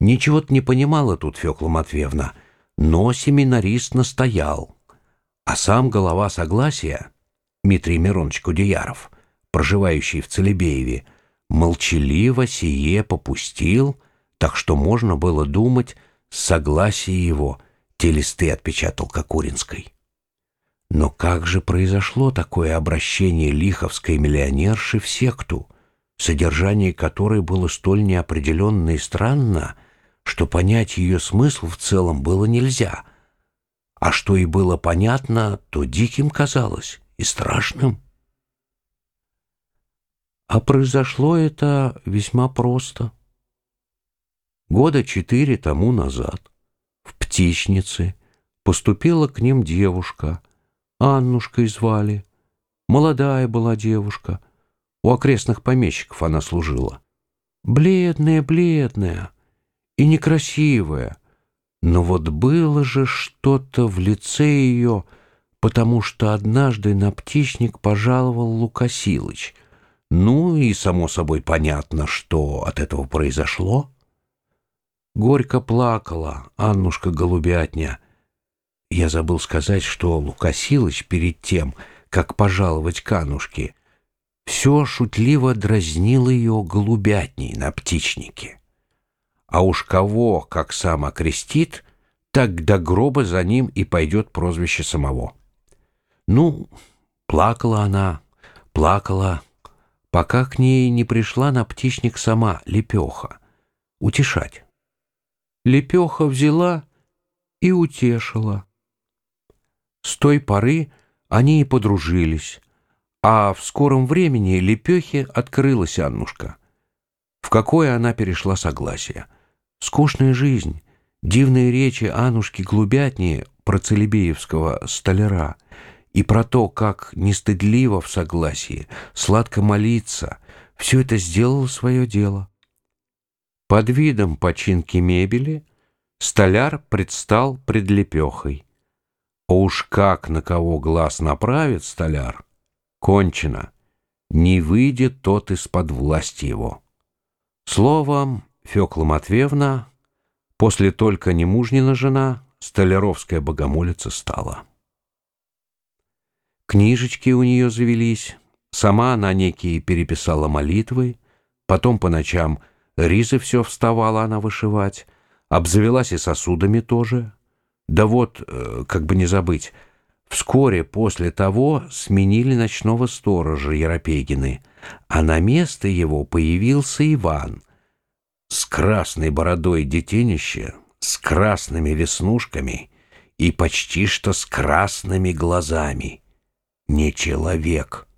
Ничего-то не понимала тут Фёкла Матвеевна, но семинарист настоял. А сам голова согласия, Дмитрий Миронович Кудеяров, проживающий в Целебееве, молчаливо сие попустил, так что можно было думать, с согласия его те листы отпечатал Кокуринской. Но как же произошло такое обращение лиховской миллионерши в секту, содержание которой было столь неопределенно и странно, что понять ее смысл в целом было нельзя, а что и было понятно, то диким казалось и страшным. А произошло это весьма просто. Года четыре тому назад в Птичнице поступила к ним девушка, Аннушкой звали. Молодая была девушка. У окрестных помещиков она служила. Бледная, бледная и некрасивая. Но вот было же что-то в лице ее, потому что однажды на птичник пожаловал Лукасилыч. Ну и, само собой, понятно, что от этого произошло. Горько плакала Аннушка Голубятня — я забыл сказать, что Лукасилыч перед тем, как пожаловать Канушке, все шутливо дразнил ее голубятней на птичнике. А уж кого, как сам окрестит, так до гроба за ним и пойдет прозвище самого. Ну, плакала она, плакала, пока к ней не пришла на птичник сама Лепеха, утешать. Лепеха взяла и утешила. С той поры они и подружились, а в скором времени Лепехе открылась Аннушка. В какое она перешла согласие. Скучная жизнь, дивные речи Аннушки Глубятнее про Целебеевского столяра и про то, как нестыдливо в согласии, сладко молиться, все это сделало свое дело. Под видом починки мебели столяр предстал пред Лепехой. А уж как на кого глаз направит столяр, кончено, не выйдет тот из-под власти его. Словом, Фёкла Матвеевна, после только немужнина жена, столяровская богомолица стала. Книжечки у нее завелись, сама она некие переписала молитвы, потом по ночам ризы все вставала она вышивать, обзавелась и сосудами тоже — да вот, э, как бы не забыть, вскоре после того сменили ночного сторожа Еропегины, а на место его появился Иван с красной бородой детенище, с красными веснушками и почти что с красными глазами. Не человек,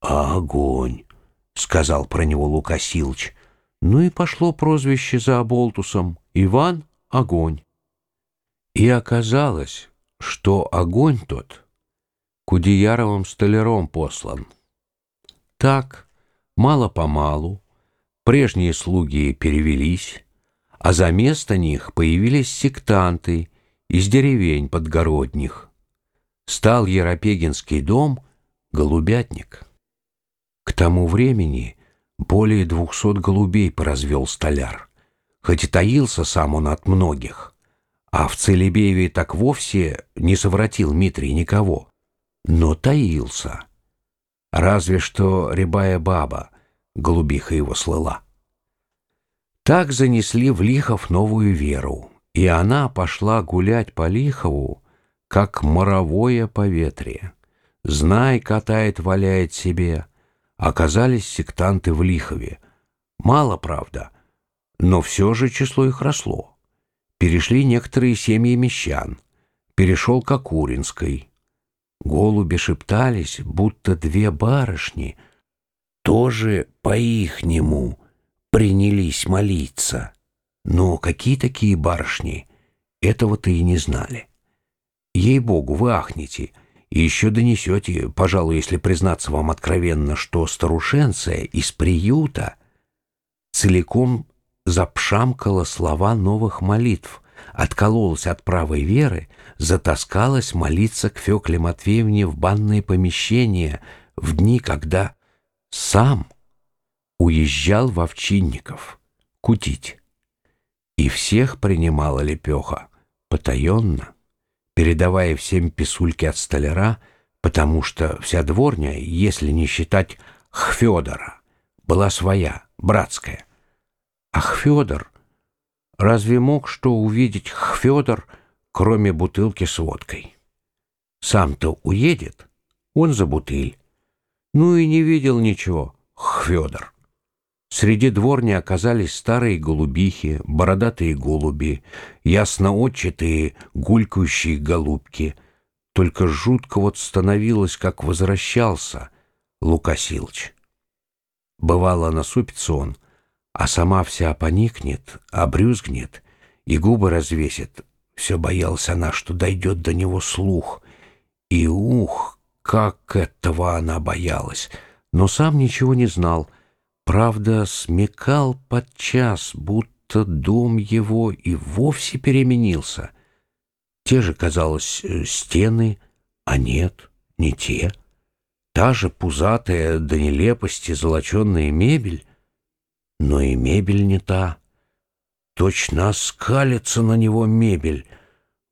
а огонь, — сказал про него Лукасилыч. Ну и пошло прозвище за оболтусом Иван — огонь. И оказалось, что огонь тот Кудеяровым столяром послан. Так, мало-помалу, прежние слуги перевелись, а за место них появились сектанты из деревень подгородних. Стал Еропегинский дом голубятник. К тому времени более двухсот голубей поразвел столяр, хоть и таился сам он от многих — а в Целебееве так вовсе не совратил Митрий никого, но таился. Разве что рябая баба, голубиха его слыла. Так занесли в Лихов новую веру, и она пошла гулять по Лихову, как моровое поветрие. Знай, катает, валяет себе. Оказались сектанты в Лихове. Мало, правда, но все же число их росло перешли некоторые семьи мещан, перешел к Акуринской. Голуби шептались, будто две барышни тоже по-ихнему принялись молиться. Но какие такие барышни, этого-то и не знали. Ей-богу, вы ахнете, и еще донесете, пожалуй, если признаться вам откровенно, что старушенция из приюта целиком запшамкала слова новых молитв, откололась от правой веры, затаскалась молиться к Фекле Матвеевне в банное помещение в дни, когда сам уезжал в Овчинников кутить. И всех принимала Лепеха потаенно, передавая всем писульки от столяра, потому что вся дворня, если не считать Хфедора, была своя, братская. А Хфедор, разве мог что увидеть Хфедор, кроме бутылки с водкой? Сам-то уедет, он за бутыль. Ну и не видел ничего, Хфедор. Среди дворни оказались старые голубихи, бородатые голуби, ясноотчатые гулькающие голубки. Только жутко вот становилось, как возвращался Лука Силыч. Бывало, насупится он, а сама вся поникнет, обрюзгнет и губы развесит. Все боялась она, что дойдет до него слух. И ух, как этого она боялась! Но сам ничего не знал — Правда, смекал подчас, будто дом его и вовсе переменился. Те же, казалось, э, стены, а нет, не те. Та же пузатая до нелепости золоченная мебель, но и мебель не та. Точно скалится на него мебель,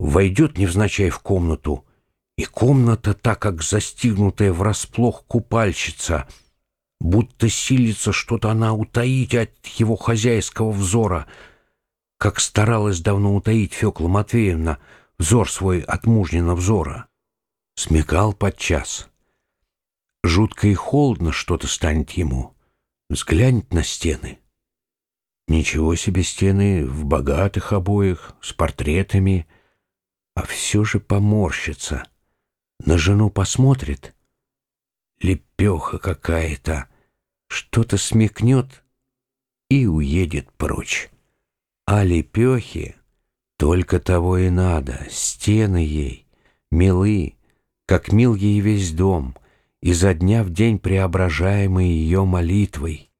войдет невзначай в комнату, и комната, так как застигнутая врасплох купальщица — будто силится что-то она утаить от его хозяйского взора, как старалась давно утаить Фёкла Матвеевна взор свой от мужнина взора. Смекал подчас. Жутко и холодно что-то станет ему. Взглянет на стены. Ничего себе стены в богатых обоях, с портретами, а все же поморщится. На жену посмотрит. Лепеха какая-то что-то смекнет и уедет прочь. А лепехе только того и надо, стены ей, милы, как мил ей весь дом, изо дня в день преображаемый ее молитвой.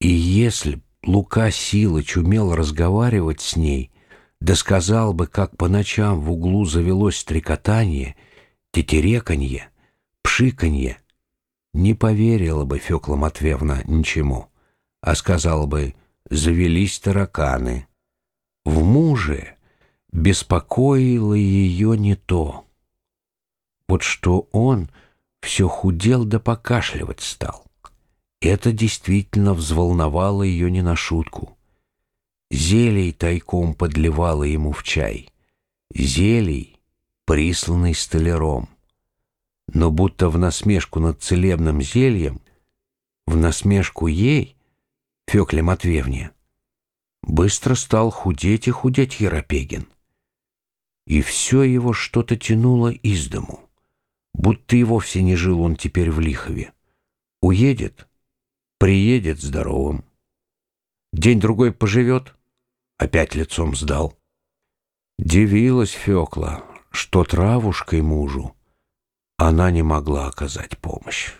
И если Лука Силыч умел разговаривать с ней, да сказал бы, как по ночам в углу завелось трекотание, тетереканье, пшиканье, не поверила бы Фёкла Матвеевна ничему, а сказала бы «завелись тараканы». В муже беспокоило ее не то. Вот что он все худел да покашливать стал. Это действительно взволновало ее не на шутку. Зелий тайком подливала ему в чай. Зелий, присланный столяром но будто в насмешку над целебным зельем, в насмешку ей, Фёкле Матвеевне, быстро стал худеть и худеть Еропегин. И все его что-то тянуло из дому, будто и вовсе не жил он теперь в Лихове. Уедет, приедет здоровым. День-другой поживет, опять лицом сдал. Дивилась Фёкла, что травушкой мужу, она не могла оказать помощь.